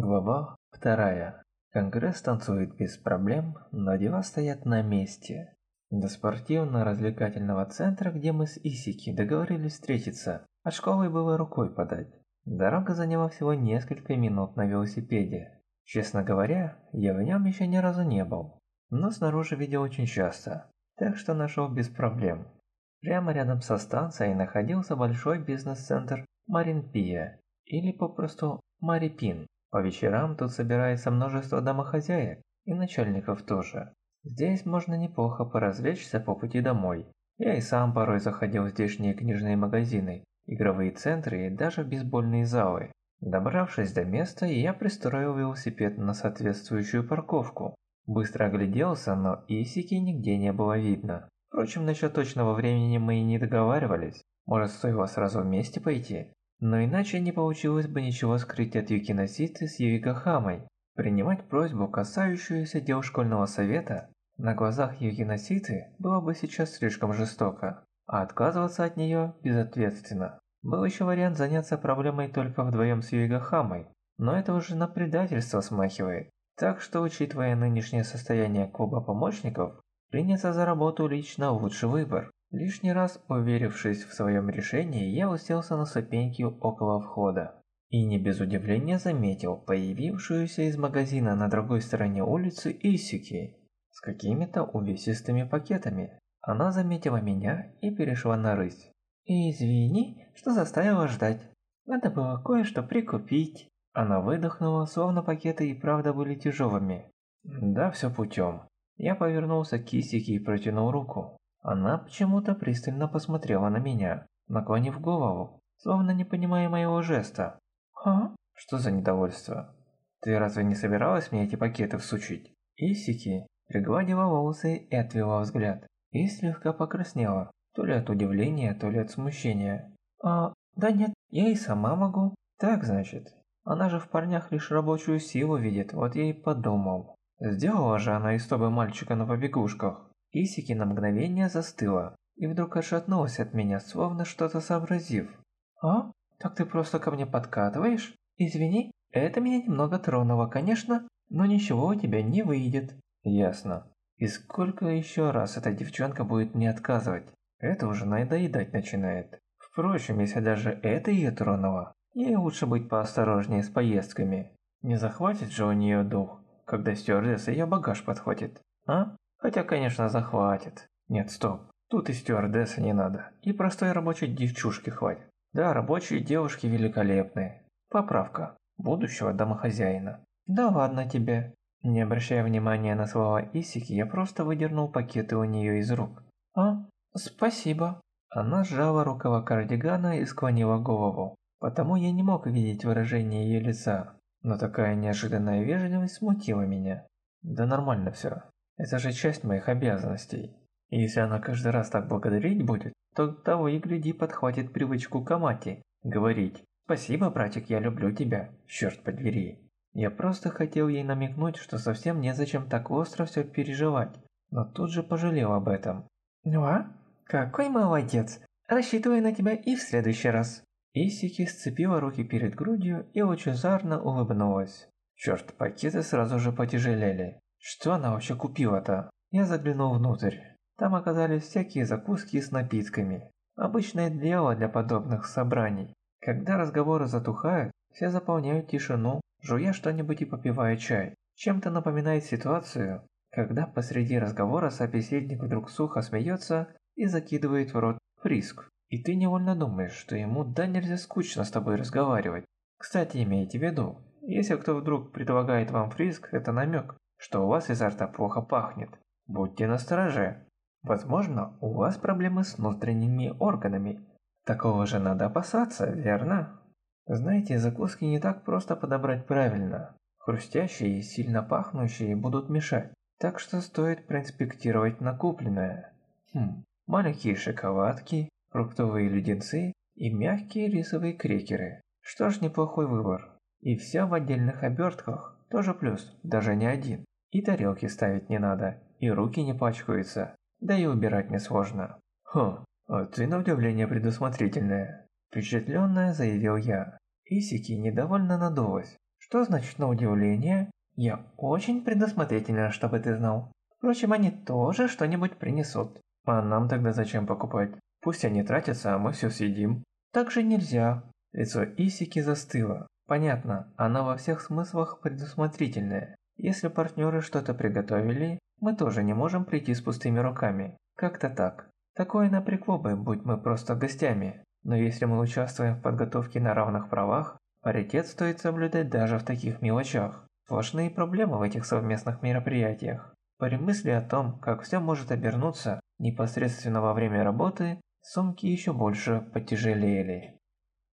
Глава вторая. Конгресс танцует без проблем, но дела стоят на месте. До спортивно-развлекательного центра, где мы с Исики договорились встретиться, от школы было рукой подать. Дорога заняла всего несколько минут на велосипеде. Честно говоря, я в нем еще ни разу не был, но снаружи видел очень часто, так что нашел без проблем. Прямо рядом со станцией находился большой бизнес-центр Маринпия, или попросту Марипин. По вечерам тут собирается множество домохозяек и начальников тоже. Здесь можно неплохо поразвлечься по пути домой. Я и сам порой заходил в здешние книжные магазины, игровые центры и даже бейсбольные залы. Добравшись до места, я пристроил велосипед на соответствующую парковку. Быстро огляделся, но Исики нигде не было видно. Впрочем, насчет точного времени мы и не договаривались. Может, стоило сразу вместе пойти? Но иначе не получилось бы ничего скрыть от Юкиноситы с Юикахамой. Принимать просьбу, касающуюся дел школьного совета, на глазах Юкиноситы было бы сейчас слишком жестоко, а отказываться от нее безответственно. Был еще вариант заняться проблемой только вдвоем с Юигахамой, но это уже на предательство смахивает. Так что, учитывая нынешнее состояние клуба помощников, приняться за работу лично лучший выбор. Лишний раз уверившись в своем решении, я уселся на ступеньки около входа. И не без удивления заметил появившуюся из магазина на другой стороне улицы Исики с какими-то увесистыми пакетами. Она заметила меня и перешла на рысь. «Извини, что заставила ждать. Надо было кое-что прикупить». Она выдохнула, словно пакеты и правда были тяжелыми. «Да, все путем». Я повернулся к Исике и протянул руку. Она почему-то пристально посмотрела на меня, наклонив голову, словно не понимая моего жеста. «А? Что за недовольство? Ты разве не собиралась мне эти пакеты всучить?» Исики пригладила волосы и отвела взгляд, и слегка покраснела, то ли от удивления, то ли от смущения. «А, да нет, я и сама могу». «Так, значит, она же в парнях лишь рабочую силу видит, вот я и подумал. Сделала же она из тобы мальчика на побегушках. Исики на мгновение застыла и вдруг отшатнулась от меня, словно что-то сообразив. «А? Так ты просто ко мне подкатываешь? Извини, это меня немного тронуло, конечно, но ничего у тебя не выйдет». «Ясно. И сколько еще раз эта девчонка будет мне отказывать? Это уже надоедать начинает. Впрочем, если даже это ее тронуло, ей лучше быть поосторожнее с поездками. Не захватит же у нее дух, когда стюардесса ее багаж подхватит, а?» Хотя, конечно, захватит. Нет, стоп. Тут и стюардессы не надо. И простой рабочей девчушки хватит. Да, рабочие девушки великолепные. Поправка. Будущего домохозяина. Да ладно тебе. Не обращая внимания на слова Исики, я просто выдернул пакеты у нее из рук. А, спасибо. Она сжала рукава кардигана и склонила голову. Потому я не мог видеть выражение ее лица. Но такая неожиданная вежливость смутила меня. Да нормально все. Это же часть моих обязанностей. И если она каждый раз так благодарить будет, то того и гляди подхватит привычку к Амати. Говорить «Спасибо, братик, я люблю тебя, черт подери». Я просто хотел ей намекнуть, что совсем незачем так остро все переживать, но тут же пожалел об этом. «Ну а? Какой молодец! Рассчитываю на тебя и в следующий раз!» Исики сцепила руки перед грудью и лучезарно улыбнулась. Черт, пакеты сразу же потяжелели. Что она вообще купила-то? Я заглянул внутрь. Там оказались всякие закуски с напитками. Обычное дело для подобных собраний. Когда разговоры затухают, все заполняют тишину, жуя что-нибудь и попивая чай. Чем-то напоминает ситуацию, когда посреди разговора собеседник вдруг сухо смеется и закидывает в рот фриск. И ты невольно думаешь, что ему да нельзя скучно с тобой разговаривать. Кстати, имейте в виду, если кто вдруг предлагает вам фриск, это намек, что у вас изо рта плохо пахнет. Будьте настороже. Возможно, у вас проблемы с внутренними органами. Такого же надо опасаться, верно? Знаете, закуски не так просто подобрать правильно. Хрустящие и сильно пахнущие будут мешать. Так что стоит проинспектировать накупленное. Хм, маленькие шоколадки, фруктовые леденцы и мягкие рисовые крекеры. Что ж, неплохой выбор. И все в отдельных обертках. Тоже плюс, даже не один. И тарелки ставить не надо, и руки не пачкаются, да и убирать несложно. Хм, а ты на удивление предусмотрительная. Впечатленная заявил я. Исики недовольно надулась, Что значит на удивление? Я очень предусмотрительна, чтобы ты знал. Впрочем, они тоже что-нибудь принесут. А нам тогда зачем покупать? Пусть они тратятся, а мы все съедим. Так же нельзя. Лицо Исики застыло. Понятно, она во всех смыслах предусмотрительная. Если партнеры что-то приготовили, мы тоже не можем прийти с пустыми руками. Как-то так. Такое напрягло бы, будь мы просто гостями. Но если мы участвуем в подготовке на равных правах, паритет стоит соблюдать даже в таких мелочах. Сплошные проблемы в этих совместных мероприятиях. При мысли о том, как все может обернуться непосредственно во время работы, сумки еще больше потяжелели.